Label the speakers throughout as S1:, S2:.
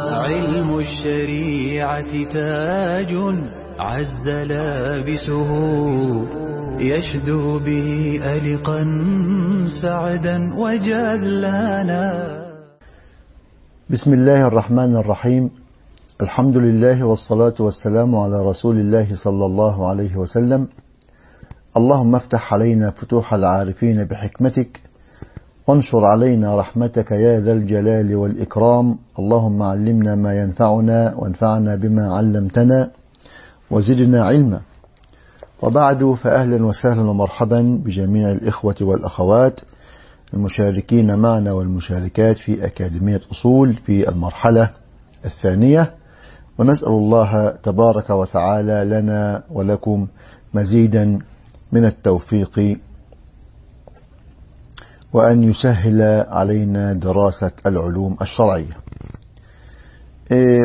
S1: علم الشريعة تاج عز لابسه يشدو به ألقا سعدا وجلانا
S2: بسم الله الرحمن الرحيم. الحمد لله والصلاة والسلام على رسول الله صلى الله عليه وسلم. اللهم افتح علينا فتوح العارفين بحكمتك وانشر علينا رحمتك يا ذا الجلال والإكرام. اللهم علمنا ما ينفعنا وانفعنا بما علمتنا وزدنا علما. وبعد فأهلا وسهلا ومرحبا بجميع الإخوة والأخوات المشاركين معنا والمشاركات في أكاديمية أصول في المرحلة الثانية. ونسأل الله تبارك وتعالى لنا ولكم مزيدا من التوفيق وأن يسهل علينا دراسة العلوم الشرعية.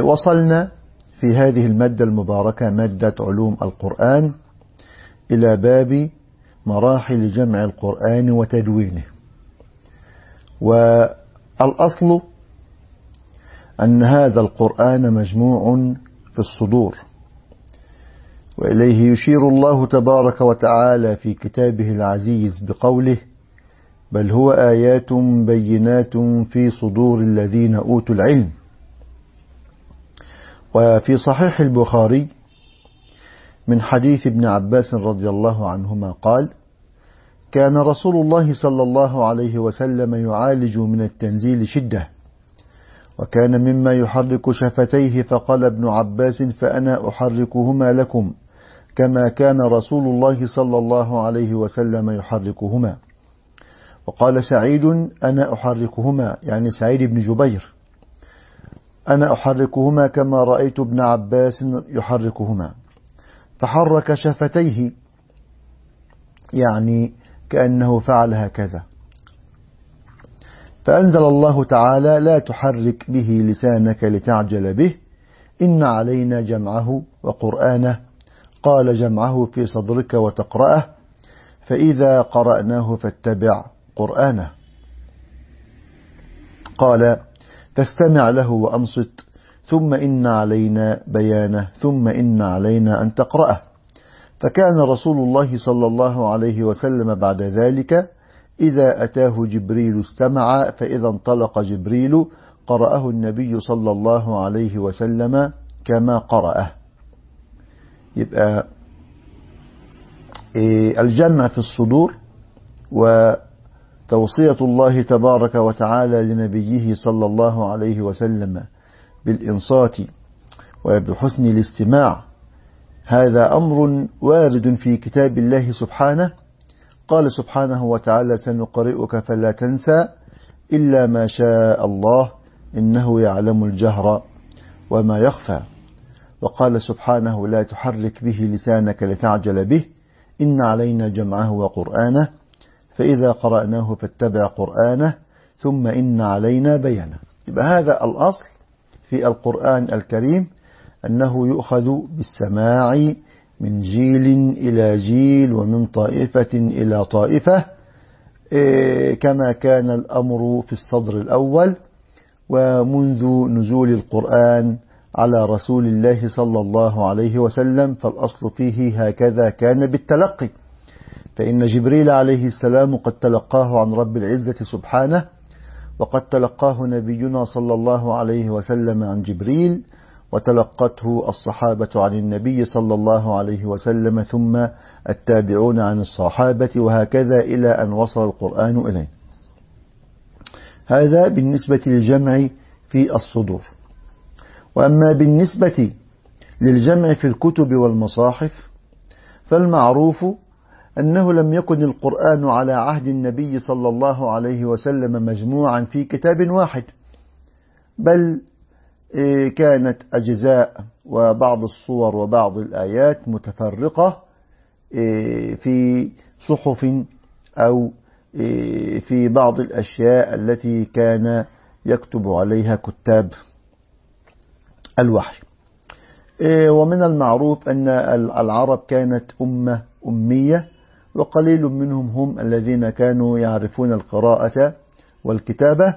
S2: وصلنا في هذه المادة المباركة مادة علوم القرآن إلى باب مراحل جمع القرآن وتدوينه. والأصل أن هذا القرآن مجموع في الصدور. وإليه يشير الله تبارك وتعالى في كتابه العزيز بقوله بل هو آيات بينات في صدور الذين أوتوا العلم. وفي صحيح البخاري من حديث ابن عباس رضي الله عنهما قال كان رسول الله صلى الله عليه وسلم يعالج من التنزيل شدة وكان مما يحرك شفتيه فقال ابن عباس فأنا أحركهما لكم كما كان رسول الله صلى الله عليه وسلم يحركهما. وقال سعيد أنا أحركهما يعني سعيد بن جبير. أنا أحركهما كما رأيت ابن عباس يحركهما. فحرك شفتيه يعني كأنه فعل هكذا. فأنزل الله تعالى لا تحرك به لسانك لتعجل به إن علينا جمعه وقرآنه. قال جمعه في صدرك وتقرأه فإذا قرأناه فاتبع. قرآنه. قال فاستمع له وأنصت ثم إن علينا بيانه ثم إن علينا أن تقرأه. فكان رسول الله صلى الله عليه وسلم بعد ذلك إذا أتاه جبريل استمع فإذا انطلق جبريل قرأه النبي صلى الله عليه وسلم كما قرأه. يبقى الجمع في الصدور وتوصية الله تبارك وتعالى لنبيه صلى الله عليه وسلم بالإنصات وبحسن الاستماع. هذا أمر وارد في كتاب الله سبحانه. قال سبحانه وتعالى سنقرئك فلا تنسى إلا ما شاء الله إنه يعلم الجهر وما يخفى. وقال سبحانه لا تحرك به لسانك لتعجل به إن علينا جمعه وقرآنه فإذا قرأناه فاتبع قرآنه ثم إن علينا بيانه. يبقى هذا الأصل في القرآن الكريم أنه يؤخذ بالسماع من جيل إلى جيل ومن طائفة إلى طائفة كما كان الأمر في الصدر الأول ومنذ نزول القرآن على رسول الله صلى الله عليه وسلم فالأصل فيه هكذا كان بالتلقي. فإن جبريل عليه السلام قد تلقاه عن رب العزة سبحانه وقد تلقاه نبينا صلى الله عليه وسلم عن جبريل وتلقته الصحابة عن النبي صلى الله عليه وسلم ثم التابعون عن الصحابة وهكذا إلى أن وصل القرآن إليه. هذا بالنسبة للجمع في الصدور. وأما بالنسبة للجمع في الكتب والمصاحف فالمعروف أنه لم يكن القرآن على عهد النبي صلى الله عليه وسلم مجموعا في كتاب واحد بل كانت أجزاء وبعض الصور وبعض الآيات متفرقة في صحف أو في بعض الأشياء التي كان يكتب عليها كتاب الوحي. ومن المعروف أن العرب كانت أمة أمية وقليل منهم هم الذين كانوا يعرفون القراءة والكتابة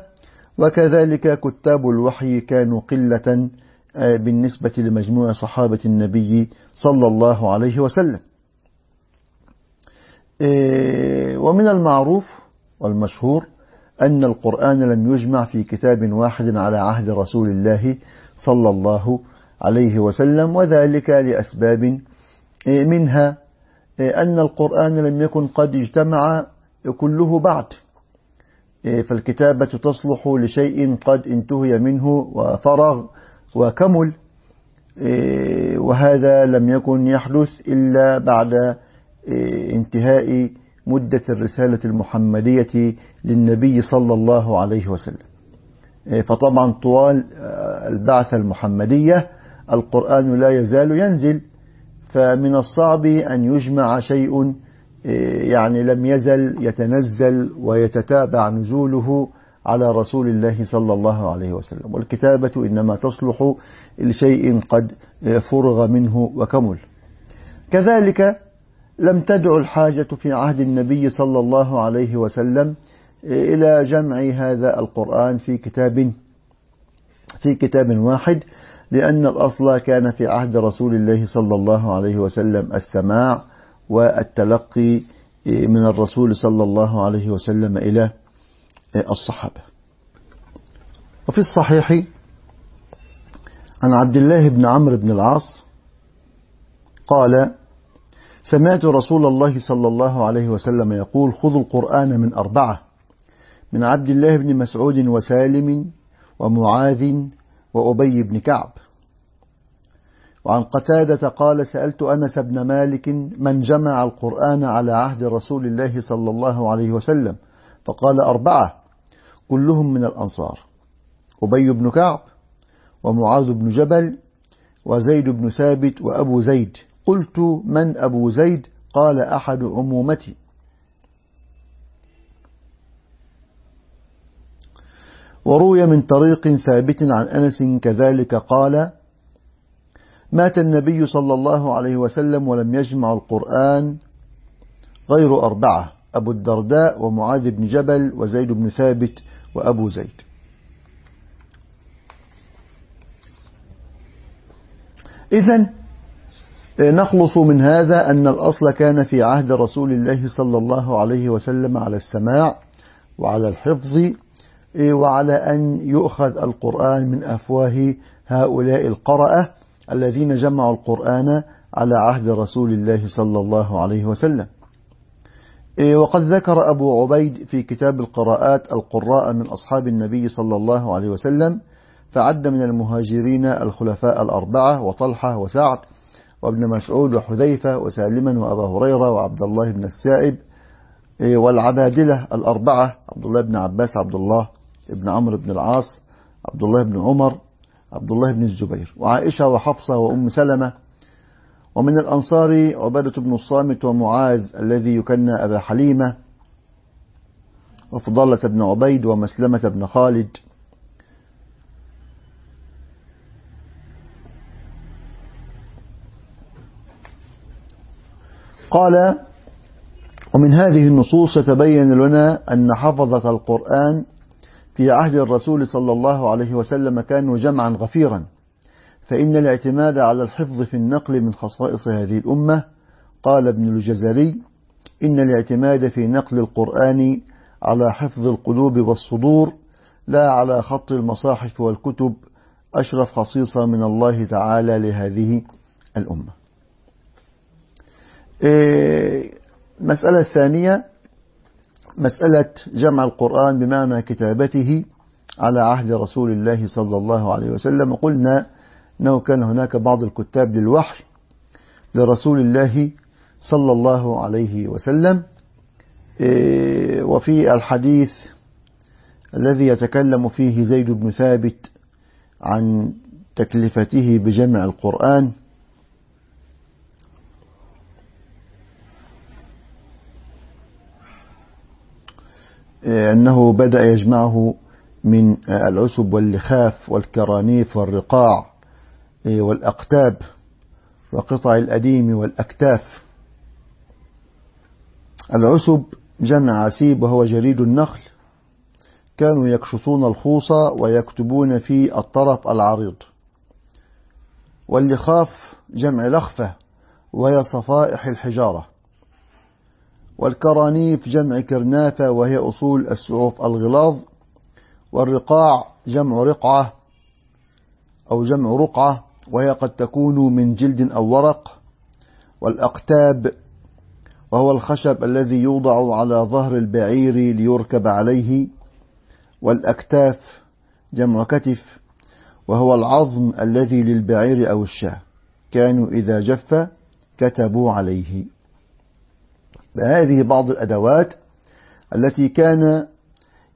S2: وكذلك كتاب الوحي كانوا قلة آه، بالنسبة لمجموع صحابة النبي صلى الله عليه وسلم. آه، ومن المعروف والمشهور أن القرآن لم يجمع في كتاب واحد على عهد رسول الله صلى الله عليه وسلم وذلك لأسباب آه، منها أن القرآن لم يكن قد اجتمع كله بعد. فالكتابة تصلح لشيء قد انتهي منه وفرغ وكمل. إيه، وهذا لم يكن يحدث إلا بعد إيه، انتهاء مدة الرسالة المحمدية للنبي صلى الله عليه وسلم. إيه، فطبعا طوال آه، البعثة المحمدية القرآن لا يزال ينزل. فمن الصعب أن يجمع شيء يعني لم يزل يتنزل ويتتابع نزوله على رسول الله صلى الله عليه وسلم. والكتابة إنما تصلح لشيء قد فرغ منه وكمل. كذلك لم تدع الحاجة في عهد النبي صلى الله عليه وسلم إلى جمع هذا القرآن في كتاب في كتاب واحد. لأن الأصل كان في عهد رسول الله صلى الله عليه وسلم السماع والتلقي من الرسول صلى الله عليه وسلم إلى الصحابة. وفي الصحيح عن عبد الله بن عمرو بن العاص قال سمعت رسول الله صلى الله عليه وسلم يقول خذوا القرآن من أربعة من عبد الله بن مسعود وسالم ومعاذ وأبي بن كعب. وعن قتادة قال سألت أنس بن مالك من جمع القرآن على عهد رسول الله صلى الله عليه وسلم فقال أربعة كلهم من الأنصار أبي بن كعب ومعاذ بن جبل وزيد بن ثابت وأبو زيد. قلت من أبو زيد؟ قال أحد عمومتي. وروي من طريق ثابت عن أنس كذلك قال مات النبي صلى الله عليه وسلم ولم يجمع القرآن غير أربعة أبو الدرداء ومعاذ بن جبل وزيد بن ثابت وأبو زيد. إذا نخلص من هذا أن الأصل كان في عهد رسول الله صلى الله عليه وسلم على السماع وعلى الحفظ وعلى أن يؤخذ القرآن من أفواه هؤلاء القرأة الذين جمعوا القرآن على عهد رسول الله صلى الله عليه وسلم. إيه، وقد ذكر أبو عبيد في كتاب القراءات القراء من أصحاب النبي صلى الله عليه وسلم فعد من المهاجرين الخلفاء الأربعة وطلحة وسعد وابن مسعود وحذيفة وسالما وأبا هريرة وعبد الله بن السائب إيه، والعبادلة الأربعة عبد الله بن عباس عبد الله بن عمرو بن العاص عبد الله بن عمر عبد الله بن الزبير وعائشة وحفصة وأم سلمة ومن الأنصار عبادة بن الصامت ومعاذ الذي يكنى أبا حليمة وفضالة بن عبيد ومسلمة بن خالد. قال ومن هذه النصوص يتبين لنا أن حفظة القرآن في عهد الرسول صلى الله عليه وسلم كانوا جمعا غفيرا. فإن الاعتماد على الحفظ في النقل من خصائص هذه الأمة قال ابن الجزري إن الاعتماد في نقل القرآن على حفظ القلوب والصدور لا على خط المصاحف والكتب أشرف خصيصة من الله تعالى لهذه الأمة. المسألة إيه، الثانية مسألة جمع القرآن بمعنى كتابته على عهد رسول الله صلى الله عليه وسلم. قلنا أنه كان هناك بعض الكتاب للوحي لرسول الله صلى الله عليه وسلم. إيه، وفي الحديث الذي يتكلم فيه زيد بن ثابت عن تكلفته بجمع القرآن. أنه بدأ يجمعه من العسب واللخاف والكرانيف والرقاع إيه، والأقتاب وقطع الأديم والأكتاف. العسب جمع عسيب وهو جريد النخل. كانوا يكشطون الخوص ويكتبون في الطرف العريض. واللخاف جمع لخفة وهي صفائح الحجارة. والكرانيف جمع كرنافة وهي أصول السعوف الغلاظ والرقاع جمع رقعة أو جمع رقعة وهي قد تكون من جلد أو ورق والأقتاب وهو الخشب الذي يوضع على ظهر البعير ليركب عليه والأكتاف جمع كتف وهو العظم الذي للبعير أو الشاة كانوا إذا جف كتبوا عليه. هذه بعض الأدوات التي كان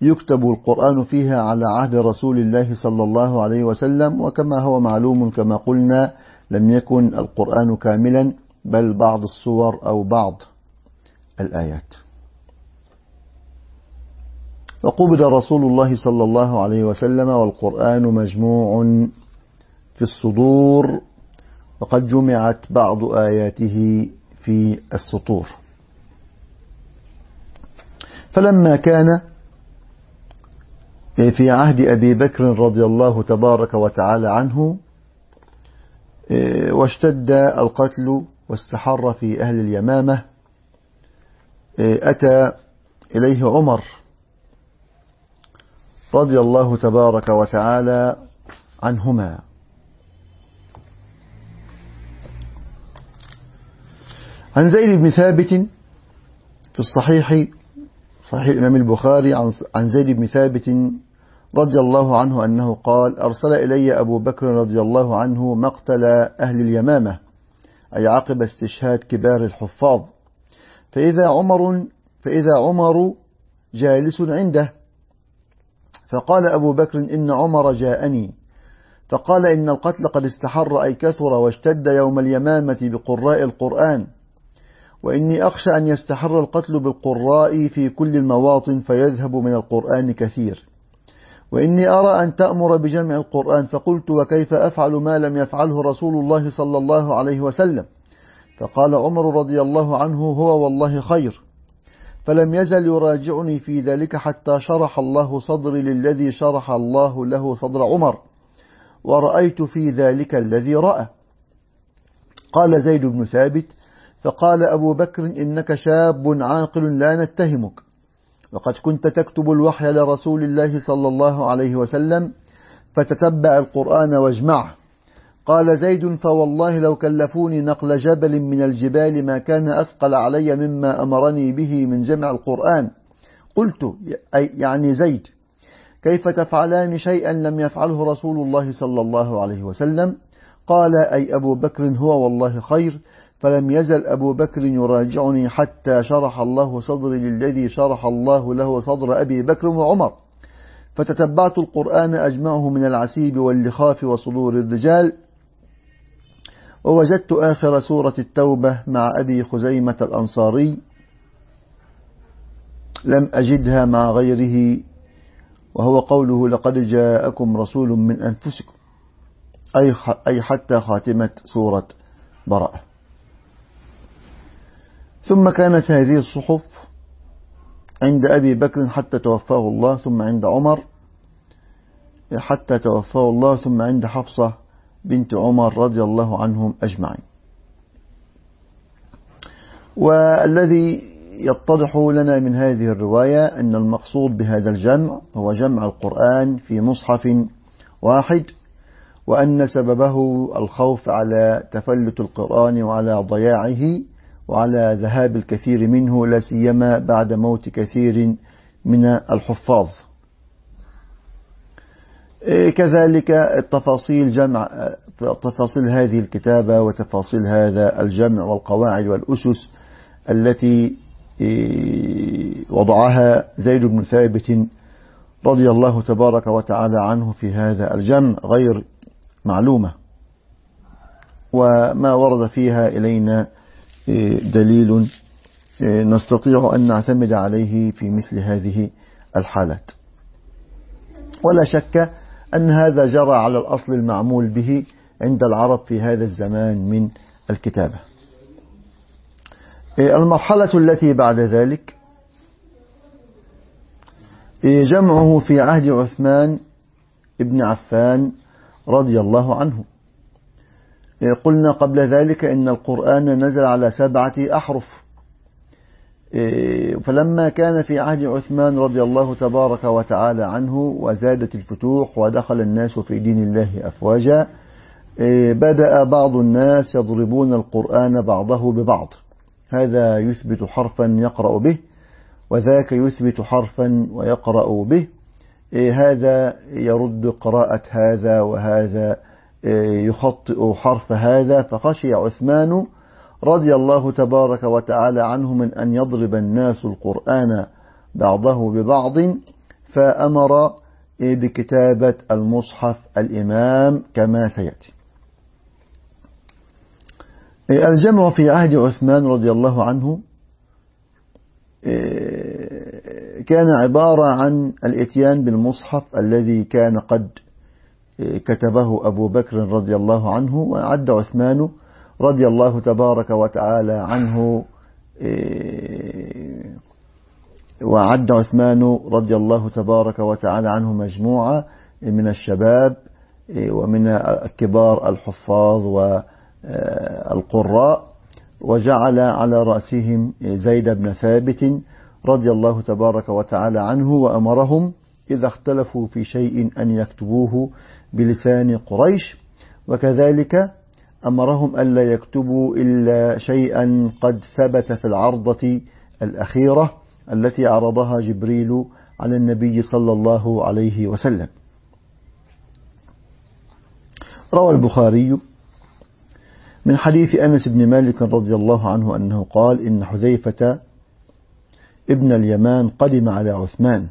S2: يكتب القرآن فيها على عهد رسول الله صلى الله عليه وسلم وكما هو معلوم كما قلنا لم يكن القرآن كاملا بل بعض الصور أو بعض الآيات. فقبض رسول الله صلى الله عليه وسلم والقرآن مجموع في الصدور وقد جمعت بعض آياته في السطور. فلما كان في عهد أبي بكر رضي الله تبارك وتعالى عنه واشتد القتل واستحر في أهل اليمامة أتى إليه عمر رضي الله تبارك وتعالى عنهما. عن زيد بن ثابت في الصحيح صحيح الإمام البخاري عن زيد بن ثابت رضي الله عنه أنه قال أرسل إلي أبو بكر رضي الله عنه مقتل أهل اليمامة أي عقب استشهاد كبار الحفاظ. فإذا عمر فإذا عمر جالس عنده. فقال أبو بكر إن عمر جاءني. فقال إن القتل قد استحر أي كثر واشتد يوم اليمامة بقراء القرآن. وإني أخشى أن يستحر القتل بالقراء في كل المواطن فيذهب من القرآن كثير. وإني أرى أن تأمر بجمع القرآن فقلت وكيف أفعل ما لم يفعله رسول الله صلى الله عليه وسلم؟ فقال عمر رضي الله عنه هو والله خير. فلم يزل يراجعني في ذلك حتى شرح الله صدري للذي شرح الله له صدر عمر. ورأيت في ذلك الذي رأى. قال زيد بن ثابت فقال أبو بكر إنك شاب عاقل لا نتهمك. وقد كنت تكتب الوحي لرسول الله صلى الله عليه وسلم فتتبع القرآن واجمعه قال زيد فوالله لو كلفوني نقل جبل من الجبال ما كان أثقل علي مما أمرني به من جمع القرآن. قلت يعني زيد كيف تفعلان شيئا لم يفعله رسول الله صلى الله عليه وسلم؟ قال أي أبو بكر هو والله خير فلم يزل أبو بكر يراجعني حتى شرح الله صدري للذي شرح الله له صدر أبي بكر وعمر. فتتبعت القرآن أجمعه من العسيب واللخاف وصدور الرجال ووجدت آخر سورة التوبة مع أبي خزيمة الأنصاري. لم أجدها مع غيره وهو قوله لقد جاءكم رسول من أنفسكم. أي حتى خاتمة سورة براءة. ثم كانت هذه الصحف عند أبي بكر حتى توفاه الله ثم عند عمر حتى توفاه الله ثم عند حفصة بنت عمر رضي الله عنهم أجمعين. والذي يتضح لنا من هذه الرواية أن المقصود بهذا الجمع هو جمع القرآن في مصحف واحد وأن سببه الخوف على تفلت القرآن وعلى ضياعه وعلى ذهاب الكثير منه لا سيما بعد موت كثير من الحفاظ. إيه، كذلك التفاصيل جمع تفاصيل هذه الكتابة وتفاصيل هذا الجمع والقواعد والأسس التي إيه، وضعها زيد بن ثابت رضي الله تبارك وتعالى عنه في هذا الجمع غير معلومة. وما ورد فيها إلينا دليل نستطيع أن نعتمد عليه في مثل هذه الحالات. ولا شك أن هذا جرى على الأصل المعمول به عند العرب في هذا الزمان من الكتابة. المرحلة التي بعد ذلك جمعه في عهد عثمان ابن عفان رضي الله عنه. قلنا قبل ذلك إن القرآن نزل على سبعة أحرف. فلما كان في عهد عثمان رضي الله تبارك وتعالى عنه وزادت الفتوح ودخل الناس في دين الله أفواجا بدأ بعض الناس يضربون القرآن بعضه ببعض. هذا يثبت حرفا يقرأ به وذاك يثبت حرفا ويقرأ به. هذا يرد قراءة هذا وهذا. يخطئ حرف هذا فخشي عثمان رضي الله تبارك وتعالى عنه من أن يضرب الناس القرآن بعضه ببعض فأمر بكتابة المصحف الإمام كما سيأتي. الجمع في عهد عثمان رضي الله عنه كان عبارة عن الإتيان بالمصحف الذي كان قد كتبه أبو بكر رضي الله عنه وعد عثمان رضي الله تبارك وتعالى عنه وعد عثمان رضي الله تبارك وتعالى عنه مجموعة من الشباب ومن كبار الحفاظ والقراء وجعل على رأسهم زيد بن ثابت رضي الله تبارك وتعالى عنه وأمرهم إذا اختلفوا في شيء أن يكتبوه بلسان قريش وكذلك أمرهم ألا يكتبوا إلا شيئا قد ثبت في العرضة الأخيرة التي عرضها جبريل على النبي صلى الله عليه وسلم. روى البخاري من حديث أنس بن مالك رضي الله عنه أنه قال إن حذيفة ابن اليمان قدم على عثمان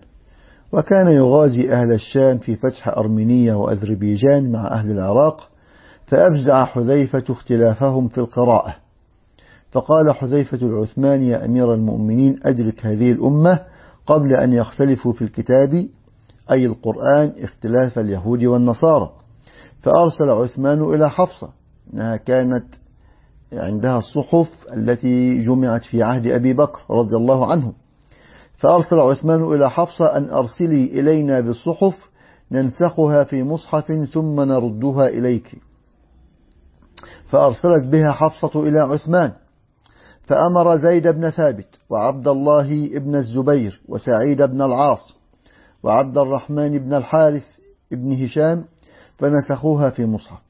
S2: وكان يغازي أهل الشام في فتح أرمينية وأذربيجان مع أهل العراق فأفزع حذيفة اختلافهم في القراءة. فقال حذيفة العثمان يا أمير المؤمنين أدرك هذه الأمة قبل أن يختلفوا في الكتاب أي القرآن اختلاف اليهود والنصارى. فأرسل عثمان إلى حفصة أنها كانت عندها الصحف التي جمعت في عهد أبي بكر رضي الله عنه. فأرسل عثمان إلى حفصة أن أرسلي إلينا بالصحف ننسخها في مصحف ثم نردها إليك. فأرسلت بها حفصة إلى عثمان. فأمر زيد بن ثابت وعبد الله بن الزبير وسعيد بن العاص وعبد الرحمن بن الحارث بن هشام فنسخوها في مصحف.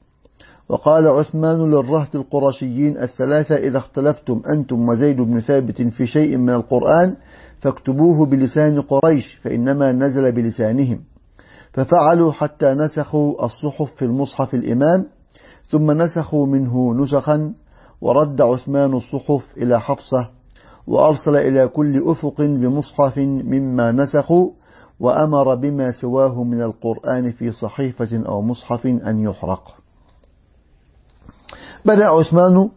S2: وقال عثمان للرهط القرشيين الثلاثة إذا اختلفتم أنتم وزيد بن ثابت في شيء من القرآن فاكتبوه بلسان قريش فإنما نزل بلسانهم. ففعلوا حتى نسخوا الصحف في المصحف الإمام ثم نسخوا منه نسخا ورد عثمان الصحف إلى حفصة وأرسل إلى كل أفق بمصحف مما نسخوا وأمر بما سواه من القرآن في صحيفة أو مصحف أن يحرق. بدأ عثمان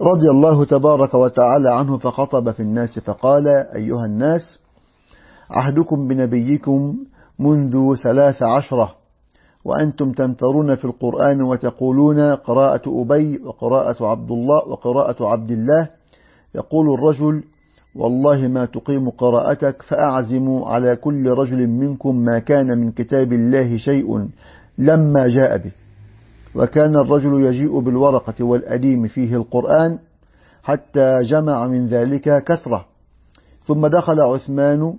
S2: رضي الله تبارك وتعالى عنه فخطب في الناس فقال أيها الناس عهدكم بنبيكم منذ ثلاث عشرة وأنتم تنترون في القرآن وتقولون قراءة أبي وقراءة عبد الله وقراءة عبد الله. يقول الرجل والله ما تقيم قراءتك فأعزم على كل رجل منكم ما كان من كتاب الله شيء لما جاء به. وكان الرجل يجيء بالورقة والأديم فيه القرآن حتى جمع من ذلك كثرة. ثم دخل عثمان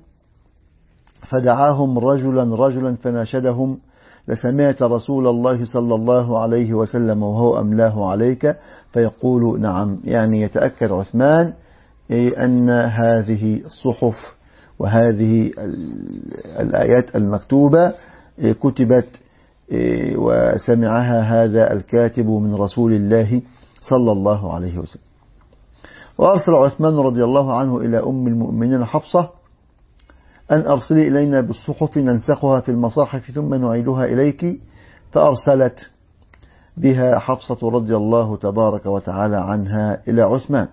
S2: فدعاهم رجلا رجلا فناشدهم لسمعت رسول الله صلى الله عليه وسلم وهو أملاه عليك؟ فيقول نعم. يعني يتأكد عثمان أن هذه الصحف وهذه الآيات المكتوبة كتبت وسمعها هذا الكاتب من رسول الله صلى الله عليه وسلم. وأرسل عثمان رضي الله عنه إلى أم المؤمنين حفصة أن أرسلي إلينا بالصحف ننسخها في المصاحف ثم نعيدها إليك فأرسلت بها حفصة رضي الله تبارك وتعالى عنها إلى عثمان.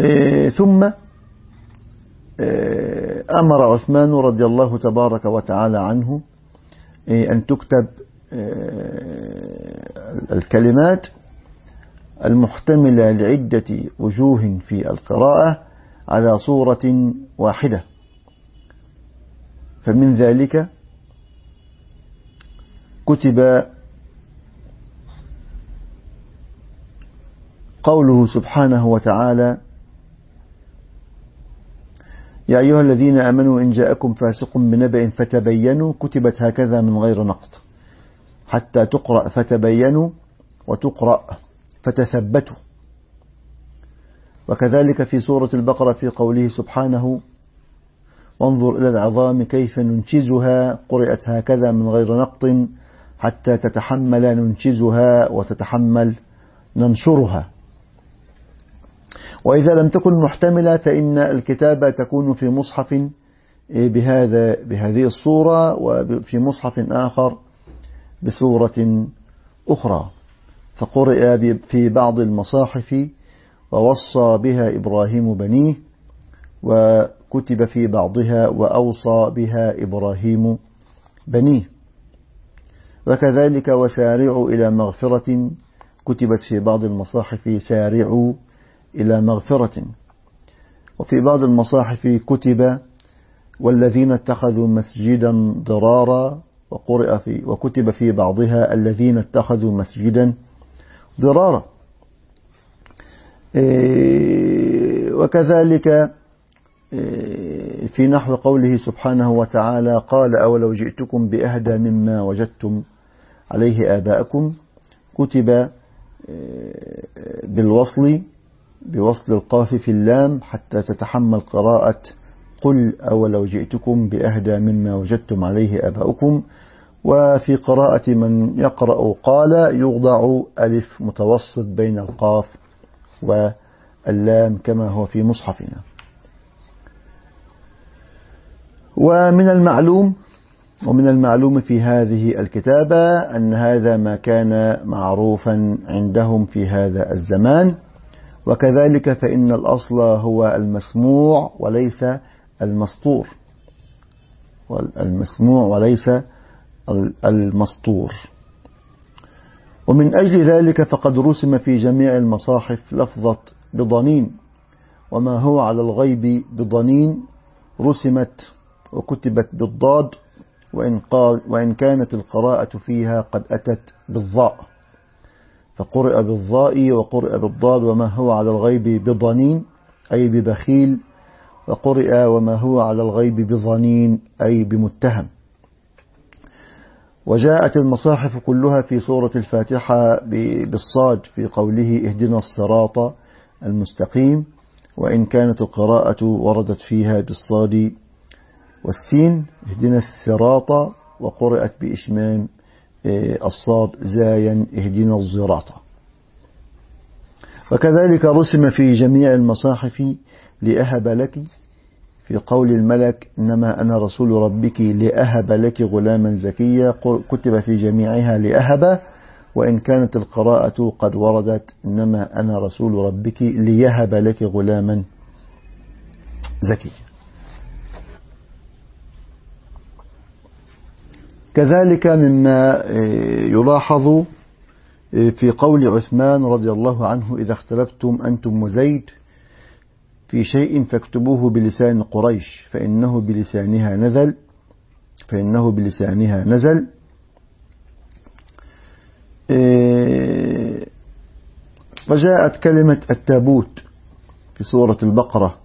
S2: إيه، ثم إيه، أمر عثمان رضي الله تبارك وتعالى عنه إيه، أن تكتب الكلمات المحتملة لعدة وجوه في القراءة على صورة واحدة. فمن ذلك كتب قوله سبحانه وتعالى يا أيها الذين آمنوا إن جاءكم فاسق بنبأ فتبينوا كتبت هكذا من غير نقط حتى تقرأ فتبينوا وتقرأ فتثبتوا. وكذلك في سورة البقرة في قوله سبحانه وانظر إلى العظام كيف ننشزها قرأت هكذا من غير نقط حتى تتحمل ننشزها وتتحمل ننشرها. وإذا لم تكن محتملة فإن الكتابة تكون في مصحف بهذا بهذه الصورة وفي مصحف آخر بصورة أخرى. فقرئ في بعض المصاحف ووصى بها إبراهيم بنيه وكتب في بعضها وأوصى بها إبراهيم بنيه. وكذلك وسارعوا إلى مغفرة كتبت في بعض المصاحف سارعوا إلى مغفرة. وفي بعض المصاحف كتب والذين اتخذوا مسجدا ضرارا وقرئ في وكتب في بعضها الذين اتخذوا مسجدا ضرارا. إيه، وكذلك إيه، في نحو قوله سبحانه وتعالى قال أولو جئتكم بأهدى مما وجدتم عليه آباءكم. كتب إيه، بالوصل بوصل القاف في اللام حتى تتحمل قراءة قل أولو جئتكم بأهدى مما وجدتم عليه آباؤكم. وفي قراءة من يقرأ قال يوضع ألف متوسط بين القاف واللام كما هو في مصحفنا. ومن المعلوم ومن المعلوم في هذه الكتابة أن هذا ما كان معروفا عندهم في هذا الزمان. وكذلك فإن الأصل هو المسموع وليس المسطور. المسموع وليس المسطور. ومن أجل ذلك فقد رسم في جميع المصاحف لفظة بضنين. وما هو على الغيب بضنين؟ رسمت وكتبت بالضاد وإن, قال وإن كانت القراءة فيها قد أتت بالضاء. فقرئ بالضاء وقرئ بالضاد وما هو على الغيب بضنين أي ببخيل وقرئ وما هو على الغيب بظنين أي بمتهم. وجاءت المصاحف كلها في سورة الفاتحة بالصاد في قوله اهدنا الصراط المستقيم وإن كانت القراءة وردت فيها بالصاد والسين اهدنا الصراط وقرأت بإشمام الصاد زايا اهدنا الزراط وكذلك رسم في جميع المصاحف لأهب لك في قول الملك إنما أنا رسول ربك لأهب لك غلاما زكيا كتب في جميعها لأهب وإن كانت القراءة قد وردت إنما أنا رسول ربك ليهب لك غلاما زكيا. كذلك مما آه، يلاحظ آه، في قول عثمان رضي الله عنه إذا اختلفتم أنتم وزيد في شيء فاكتبوه بلسان قريش فإنه بلسانها نزل فإنه بلسانها نزل. فجاءت آه، كلمة التابوت في سورة البقرة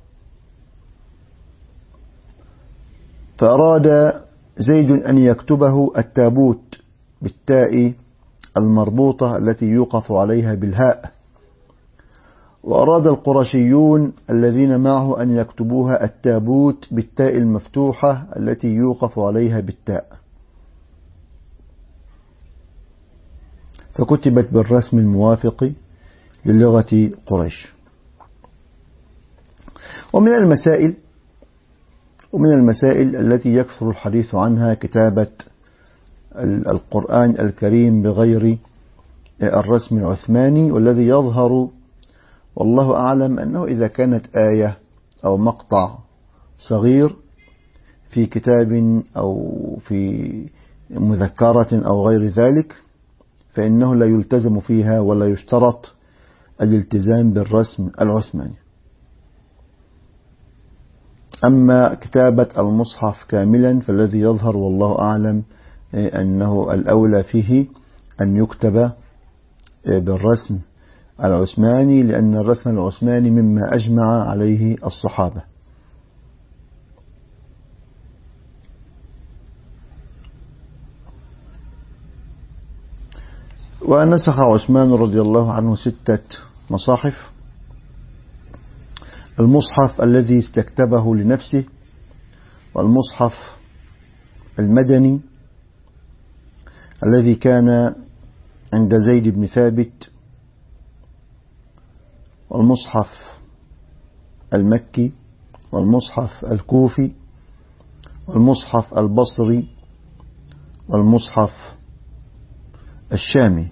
S2: فأراد زيد أن يكتبه التابوت بالتاء المربوطة التي يوقف عليها بالهاء. وأراد القرشيون الذين معه أن يكتبوها التابوت بالتاء المفتوحة التي يوقف عليها بالتاء. فكتبت بالرسم الموافق للغة قريش. ومن المسائل ومن المسائل التي يكثر الحديث عنها كتابة القرآن الكريم بغير الرسم العثماني والذي يظهر والله أعلم أنه إذا كانت آية أو مقطع صغير في كتاب أو في مذكرة أو غير ذلك فإنه لا يلتزم فيها ولا يشترط الالتزام بالرسم العثماني. أما كتابة المصحف كاملا فالذي يظهر والله أعلم أنه الأولى فيه أن يكتب بالرسم العثماني لأن الرسم العثماني مما أجمع عليه الصحابة. ونسخ عثمان رضي الله عنه ستة مصاحف. المصحف الذي استكتبه لنفسه والمصحف المدني الذي كان عند زيد بن ثابت والمصحف المكي والمصحف الكوفي والمصحف البصري والمصحف الشامي.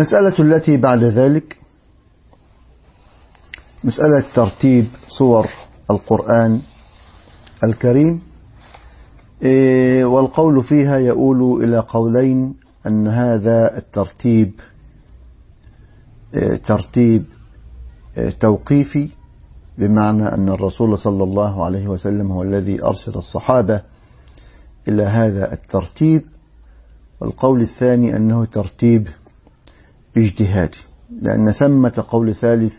S2: المسألة التي بعد ذلك مسألة ترتيب صور القرآن الكريم والقول فيها يؤول إلى قولين أن هذا الترتيب ترتيب توقيفي بمعنى أن الرسول صلى الله عليه وسلم هو الذي أرسل الصحابة إلى هذا الترتيب. والقول الثاني أنه ترتيب اجتهادي لأن ثمة قول ثالث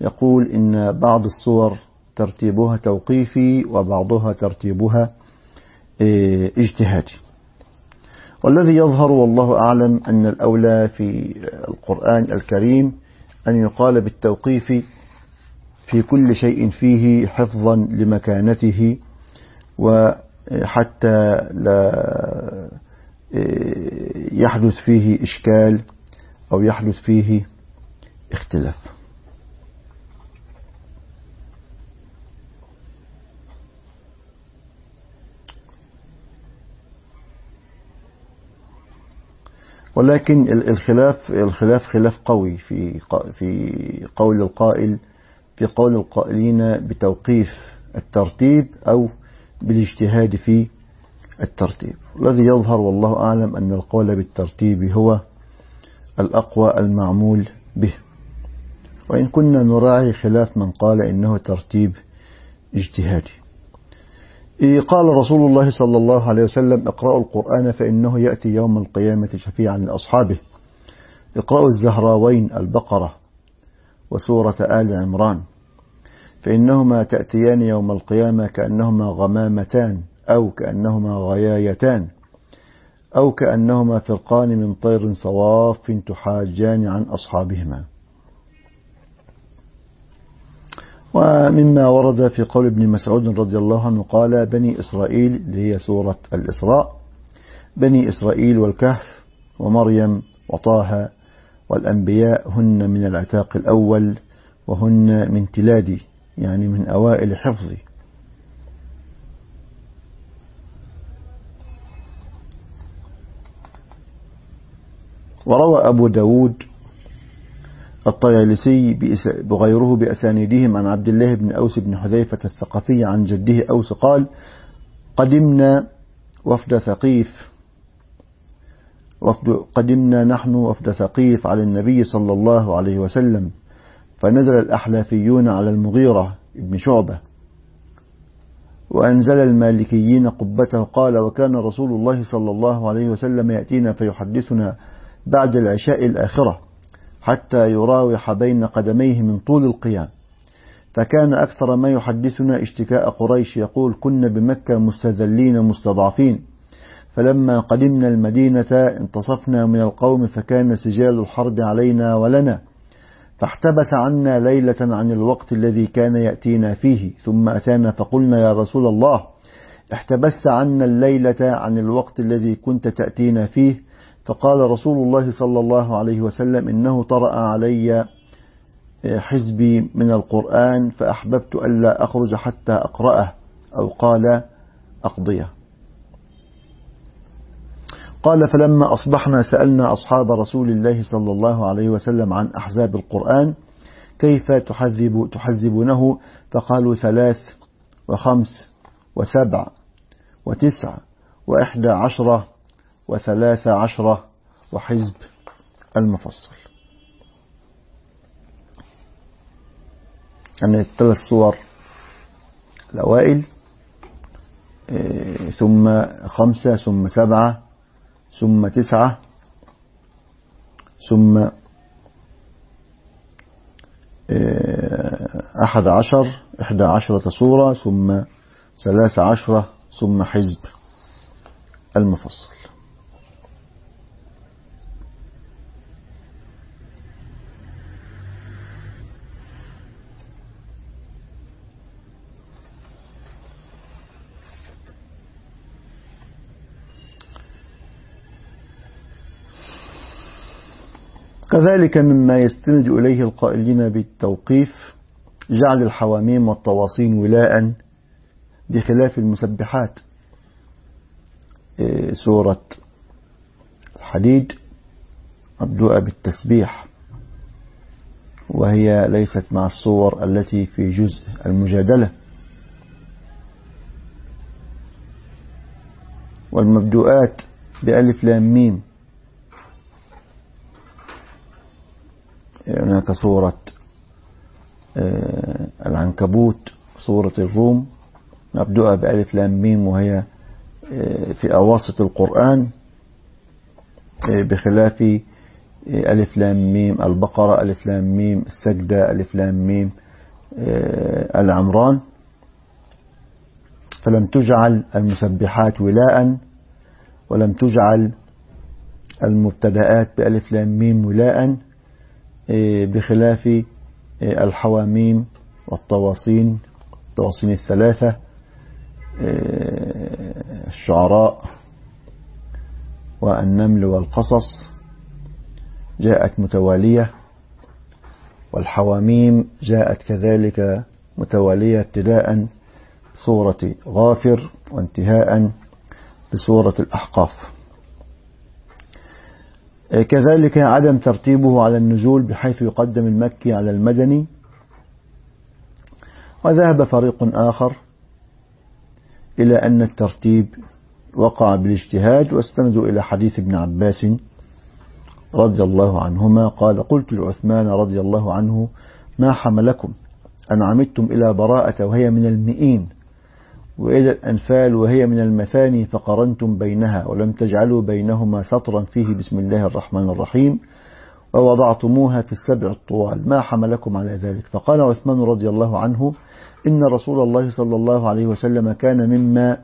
S2: يقول إن بعض الصور ترتيبها توقيفي وبعضها ترتيبها اجتهادي. والذي يظهر والله أعلم أن الأولى في القرآن الكريم أن يقال بالتوقيف في كل شيء فيه حفظا لمكانته وحتى لا يحدث فيه إشكال أو يحدث فيه اختلاف. ولكن الخلاف الخلاف خلاف قوي في في قول القائل في قول القائلين بتوقيف الترتيب أو بالاجتهاد في الترتيب. الذي يظهر والله أعلم أن القول بالترتيب هو الأقوى المعمول به. وإن كنا نراعي خلاف من قال إنه ترتيب اجتهادي. قال رسول الله صلى الله عليه وسلم اقرأوا القرآن فإنه يأتي يوم القيامة شفيعا لأصحابه. اقرأوا الزهراوين البقرة وسورة آل عمران. فإنهما تأتيان يوم القيامة كأنهما غمامتان أو كأنهما غيايتان. أو كأنهما فرقان من طير صواف تحاجان عن أصحابهما. ومما ورد في قول ابن مسعود رضي الله عنه قال بني إسرائيل اللي هي سورة الإسراء بني إسرائيل والكهف ومريم وطه والأنبياء هن من العتاق الأول وهن من تلادي يعني من أوائل حفظي. وروى أبو داود الطيالسي بغيره بأسانيدهم عن عبد الله بن أوس بن حذيفة الثقفي عن جده أوس قال قدمنا وفد ثقيف وفد قدمنا نحن وفد ثقيف على النبي صلى الله عليه وسلم فنزل الأحلافيون على المغيرة بن شعبة وأنزل المالكيين قبته قال وكان رسول الله صلى الله عليه وسلم يأتينا فيحدثنا بعد العشاء الآخرة حتى يراوح بين قدميه من طول القيام. فكان أكثر ما يحدثنا اشتكاء قريش يقول كنا بمكة مستذلين مستضعفين. فلما قدمنا المدينة انتصفنا من القوم فكان سجال الحرب علينا ولنا. فاحتبس عنا ليلة عن الوقت الذي كان يأتينا فيه. ثم أتانا فقلنا يا رسول الله احتبست عنا الليلة عن الوقت الذي كنت تأتينا فيه فقال رسول الله صلى الله عليه وسلم إنه طرأ علي حزبي من القرآن فأحببت ألا أخرج حتى أقرأه أو قال أقضيه. قال فلما أصبحنا سألنا أصحاب رسول الله صلى الله عليه وسلم عن أحزاب القرآن كيف تحذب تحذبونه؟ فقالوا ثلاث وخمس وسبع وتسع وإحدى عشرة وثلاث عشرة وحزب المفصل. يعني الثلاث صور الأوائل ثم خمسة ثم سبعة ثم تسعة ثم أحد عشر إحدى عشرة صورة ثم ثلاث عشرة ثم حزب المفصل. كذلك مما يستند إليه القائلين بالتوقيف جعل الحواميم والطواصين ولاء بخلاف المسبحات. سورة الحديد مبدوءة بالتسبيح وهي ليست مع الصور التي في جزء المجادلة. والمبدوءات بألف لام ميم هناك صورة العنكبوت صورة الروم مبدوءة بألف لام ميم وهي في أواسط القرآن بخلاف ألف لام ميم البقرة ألف لام ميم السجدة ألف لام ميم العمران. فلم تجعل المسبحات ولاء ولم تجعل المبتدآت بألف لام ميم ولاء. بخلاف الحواميم والطواصين الطواصين الثلاثة الشعراء والنمل والقصص جاءت متوالية والحواميم جاءت كذلك متوالية ابتداء بصورة غافر وانتهاء بصورة الأحقاف. كذلك عدم ترتيبه على النزول بحيث يقدم المكي على المدني. وذهب فريق آخر إلى أن الترتيب وقع بالاجتهاد واستندوا إلى حديث ابن عباس رضي الله عنهما قال قلت لعثمان رضي الله عنه ما حملكم؟ أن عمدتم إلى براءة وهي من المئين وإلى الأنفال وهي من المثاني فقرنتم بينها ولم تجعلوا بينهما سطرا فيه بسم الله الرحمن الرحيم ووضعتموها في السبع الطوال. ما حملكم على ذلك؟ فقال عثمان رضي الله عنه إن رسول الله صلى الله عليه وسلم كان مما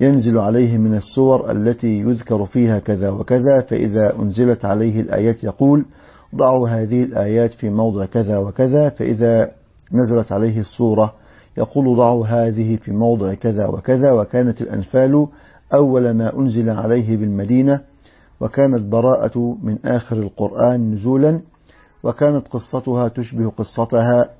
S2: ينزل عليه من السور التي يذكر فيها كذا وكذا فإذا أنزلت عليه الآيات يقول ضعوا هذه الآيات في موضع كذا وكذا فإذا نزلت عليه السورة يقول ضعوا هذه في موضع كذا وكذا وكانت الأنفال أول ما أنزل عليه بالمدينة وكانت براءة من آخر القرآن نزولا وكانت قصتها تشبه قصتها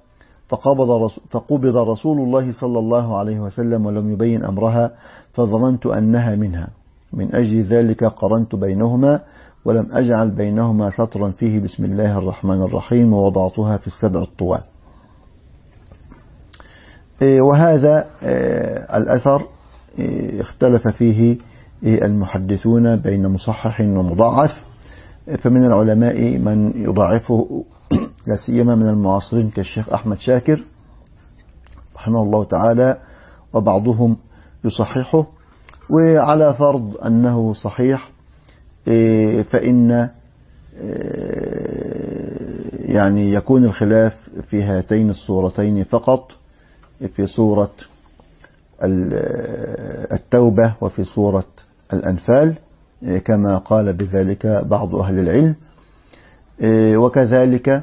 S2: فقبض, فقبض رسول الله صلى الله عليه وسلم ولم يبين أمرها فظننت أنها منها. من أجل ذلك قرنت بينهما ولم أجعل بينهما سطرا فيه بسم الله الرحمن الرحيم ووضعتها في السبع الطوال. وهذا الأثر اختلف فيه المحدثون بين مصحح ومضاعف. فمن العلماء من يضاعفه لا سيما من المعاصرين كالشيخ أحمد شاكر رحمه الله تعالى وبعضهم يصححه. وعلى فرض أنه صحيح فإن يعني يكون الخلاف في هاتين الصورتين فقط. في سورة التوبة وفي سورة الأنفال كما قال بذلك بعض أهل العلم. وكذلك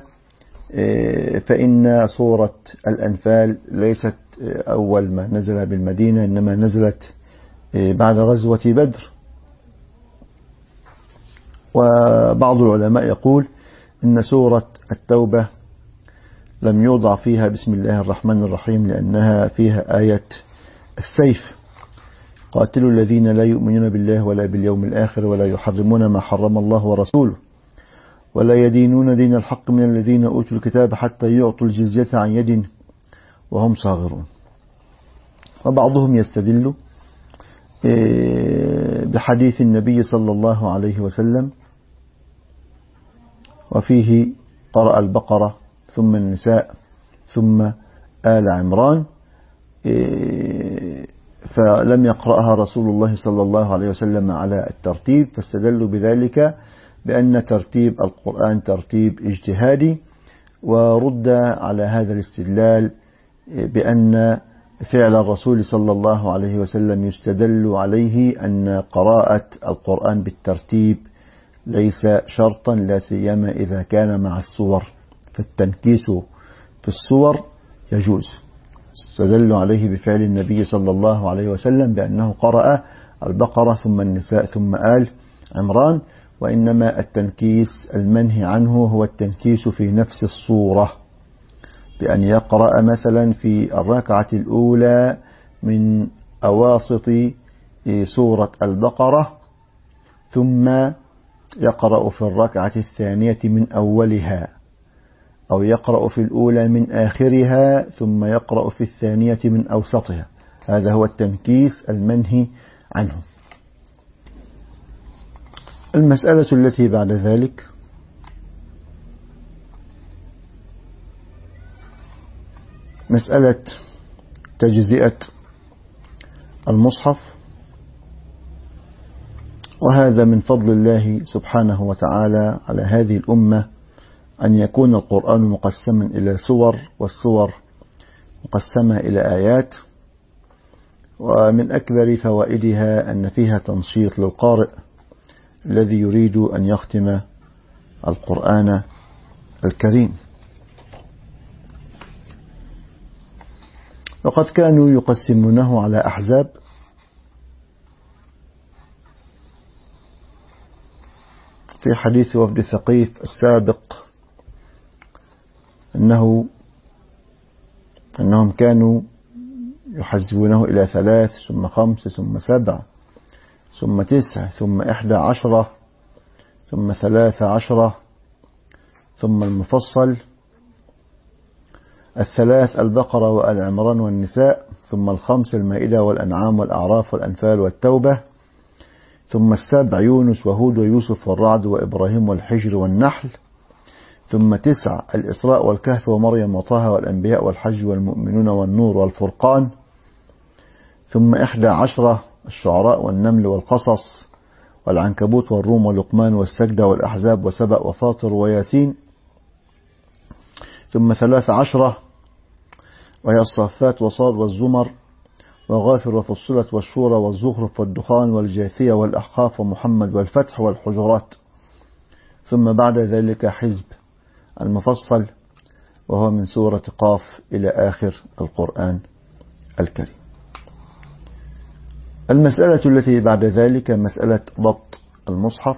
S2: فإن سورة الأنفال ليست أول ما نزل بالمدينة إنما نزلت بعد غزوة بدر. وبعض العلماء يقول إن سورة التوبة لم يوضع فيها بسم الله الرحمن الرحيم لأنها فيها آية السيف. قاتلوا الذين لا يؤمنون بالله ولا باليوم الآخر ولا يحرمون ما حرم الله ورسوله ولا يدينون دين الحق من الذين أوتوا الكتاب حتى يعطوا الجزية عن يد وهم صاغرون. وبعضهم يستدل إيه، بحديث النبي صلى الله عليه وسلم وفيه قرأ البقرة ثم النساء ثم آل عمران إيه، فلم يقرأها رسول الله صلى الله عليه وسلم على الترتيب فاستدلوا بذلك بأن ترتيب القرآن ترتيب اجتهادي ورد على هذا الاستدلال بأن فعل الرسول صلى الله عليه وسلم يستدل عليه أن قراءة القرآن بالترتيب ليس شرطا لا سيما إذا كان مع الصور. فالتنكيس في الصور يجوز. استدل عليه بفعل النبي صلى الله عليه وسلم بأنه قرأ البقرة ثم النساء ثم آل عمران وإنما التنكيس المنهي عنه هو التنكيس في نفس الصورة بأن يقرأ مثلا في الركعة الأولى من أواسط سورة البقرة ثم يقرأ في الركعة الثانية من أولها. أو يقرأ في الأولى من آخرها ثم يقرأ في الثانية من أوسطها. هذا هو التنكيس المنهي عنه. المسألة التي بعد ذلك. مسألة تجزئة المصحف. وهذا من فضل الله سبحانه وتعالى على هذه الأمة أن يكون القرآن مقسما إلى سور والسور مقسمة إلى آيات ومن أكبر فوائدها أن فيها تنشيط للقارئ الذي يريد أن يختم القرآن الكريم. وقد كانوا يقسمونه على أحزاب. في حديث وفد ثقيف السابق أنه أنهم كانوا يحزبونه إلى ثلاث ثم خمس ثم سبع ثم تسع ثم إحدى عشرة ثم ثلاث عشرة ثم المفصل الثلاث البقرة وآل عمران والنساء ثم الخمس المائدة والأنعام والأعراف والأنفال والتوبة ثم السبع يونس وهود ويوسف والرعد وإبراهيم والحجر والنحل ثم تسع الإسراء والكهف ومريم وطه والأنبياء والحج والمؤمنون والنور والفرقان. ثم إحدى عشرة الشعراء والنمل والقصص والعنكبوت والروم ولقمان والسجدة والأحزاب وسبأ وفاطر وياسين. ثم ثلاث عشرة وهي الصفات وصاد والزمر وغافر وفصلت والشورى والزخرف والدخان والجاثية والأحقاف ومحمد والفتح والحجرات. ثم بعد ذلك حزب. المفصل وهو من سورة قاف إلى آخر القرآن الكريم. المسألة التي بعد ذلك مسألة ضبط المصحف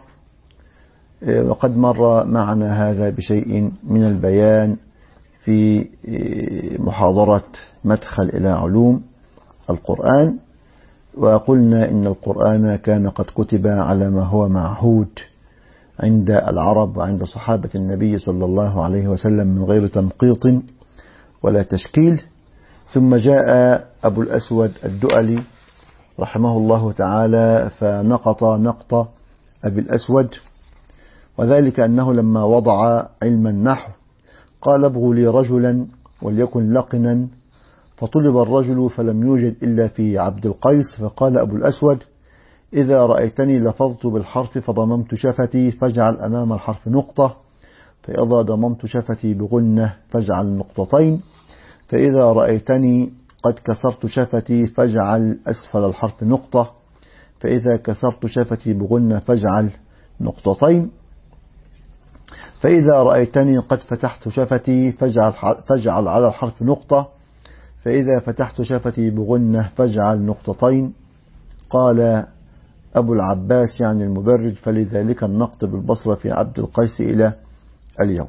S2: وقد مر معنا هذا بشيء من البيان في محاضرة مدخل إلى علوم القرآن وقلنا إن القرآن كان قد كتب على ما هو معهود عند العرب وعند صحابة النبي صلى الله عليه وسلم من غير تنقيط ولا تشكيل. ثم جاء أبو الأسود الدؤلي رحمه الله تعالى فنقط نقط أبي الأسود وذلك أنه لما وضع علم النحو قال ابغوا لي رجلا وليكن لقنا. فطلب الرجل فلم يوجد إلا في عبد القيس فقال أبو الأسود إذا رأيتني لفظت بالحرف فضممت شفتي فاجعل أمام الحرف نقطة. فإذا ضممت شفتي بغنة فاجعل نقطتين. فإذا رأيتني قد كسرت شفتي فاجعل أسفل الحرف نقطة. فإذا كسرت شفتي بغنة فاجعل نقطتين. فإذا رأيتني قد فتحت شفتي فاجعل, فاجعل على الحرف نقطة. فإذا فتحت شفتي بغنة فاجعل نقطتين. قال أبو العباس يعني المبرد فلذلك النقط بالبصرة في عبد القيس إلى اليوم.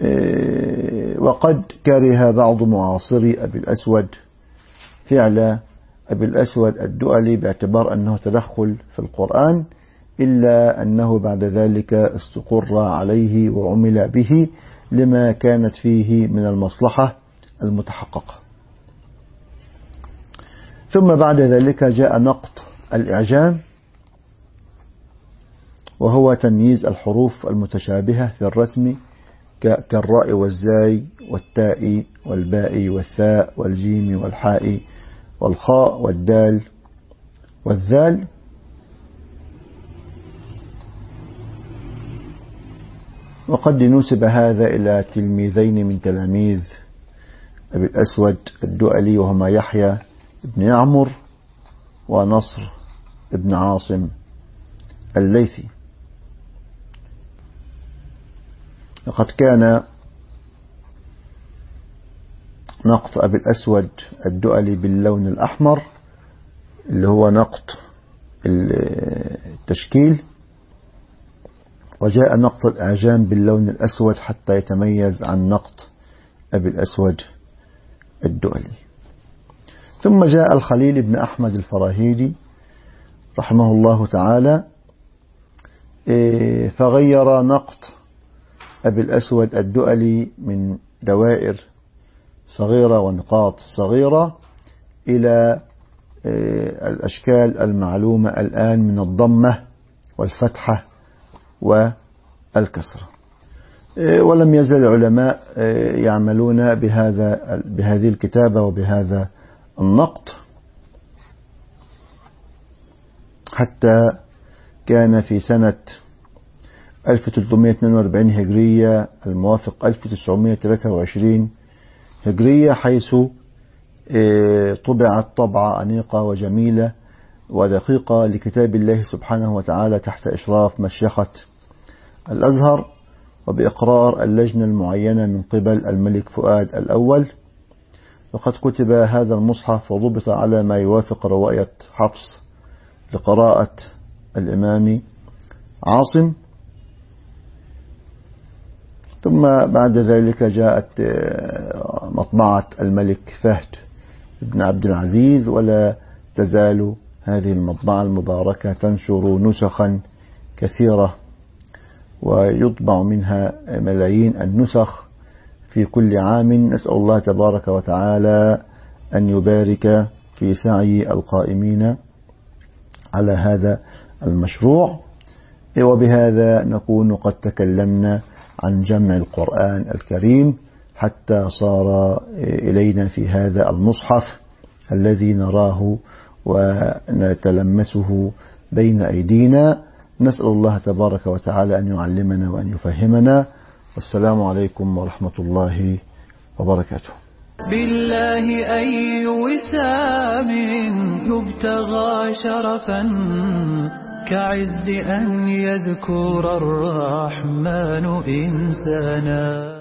S2: إيه، وقد كره بعض معاصري أبي الأسود فعل أبي الأسود الدؤلي باعتبار أنه تدخل في القرآن إلا أنه بعد ذلك استقر عليه وعمل به لما كانت فيه من المصلحة المتحققة. ثم بعد ذلك جاء نقط الإعجام وهو تمييز الحروف المتشابهة في الرسم كالراء والزاي والتاء والباء والثاء والجيم والحاء والخاء والدال والذال. وقد نسب هذا إلى تلميذين من تلاميذ أبي الأسود الدؤلي وهما يحيى بن يعمر ونصر بن عاصم الليثي. لقد كان نقط أبي الأسود الدؤلي باللون الأحمر اللي هو نقط التشكيل وجاء نقط الإعجام باللون الأسود حتى يتميز عن نقط أبي الأسود الدؤلي. ثم جاء الخليل بن أحمد الفراهيدي رحمه الله تعالى إيه، فغير نقط أبي الأسود الدؤلي من دوائر صغيرة ونقاط صغيرة إلى إيه، الأشكال المعلومة الآن من الضمة والفتحة والكسرة إيه، ولم يزل العلماء يعملون بهذا بهذه الكتابة وبهذا النقط حتى كان في سنة 1342 هجرية الموافق 1923 هجرية حيث آه، طبعت طبعة أنيقة وجميلة ودقيقة لكتاب الله سبحانه وتعالى تحت إشراف مشيخة الأزهر وبإقرار اللجنة المعينة من قبل الملك فؤاد الأول. وقد كتب هذا المصحف وضبط على ما يوافق رواية حفص لقراءة الإمام عاصم. ثم بعد ذلك جاءت آه، مطبعة الملك فهد بن عبد العزيز ولا تزال هذه المطبعة المباركة تنشر نسخا كثيرة ويطبع منها ملايين النسخ. في كل عام نسأل الله تبارك وتعالى أن يبارك في سعي القائمين على هذا المشروع. وبهذا نكون قد تكلمنا عن جمع القرآن الكريم حتى صار إلينا في هذا المصحف الذي نراه ونتلمسه بين أيدينا. نسأل الله تبارك وتعالى أن يعلمنا وأن يفهمنا والسلام عليكم ورحمة الله وبركاته.
S1: بالله أي وسام يبتغى شرفا كعز أن يذكر الرحمن إنسانا.